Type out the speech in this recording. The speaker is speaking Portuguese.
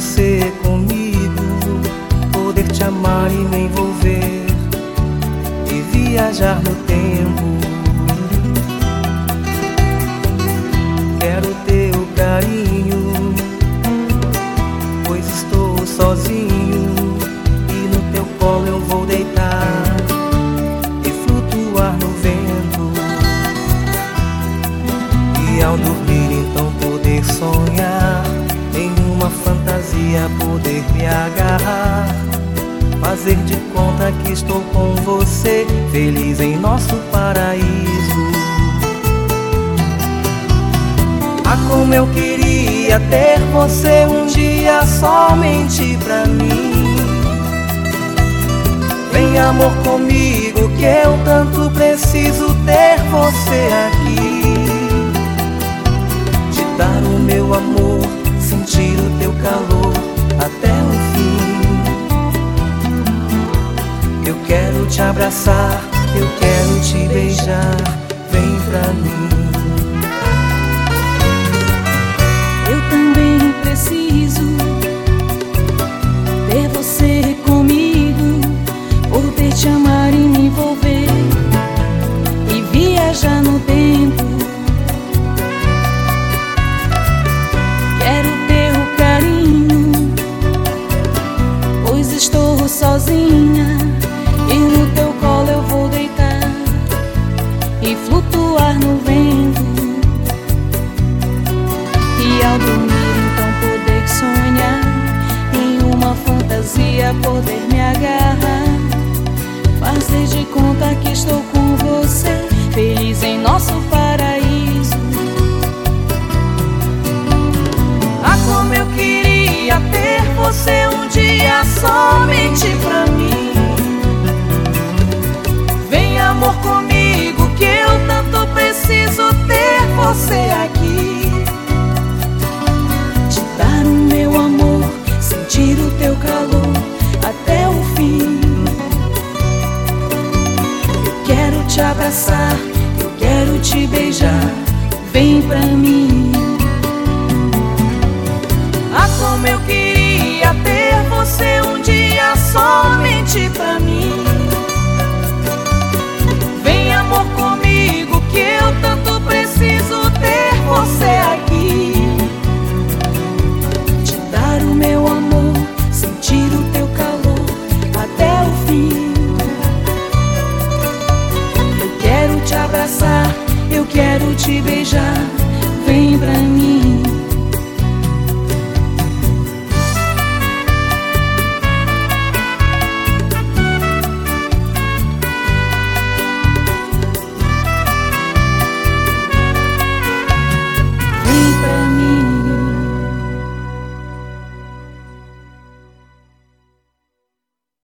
você é comigo, poder te amar e me envolver e viajar no tempo. Fantasia poder me agarrar. Fazer de conta que estou com você Feliz em nosso paraíso. Ah, como eu queria ter você um dia somente pra mim. Vem amor comigo que eu tanto preciso ter você aqui até o fim. Eu quero te abraçar, eu quero te beijar, vem pra mim. E ao dormir então poder sonhar em uma fantasia poder me agarrar abraçar, eu quero te beijar. Vem pra mim. Ah, como eu queria quero te beijar.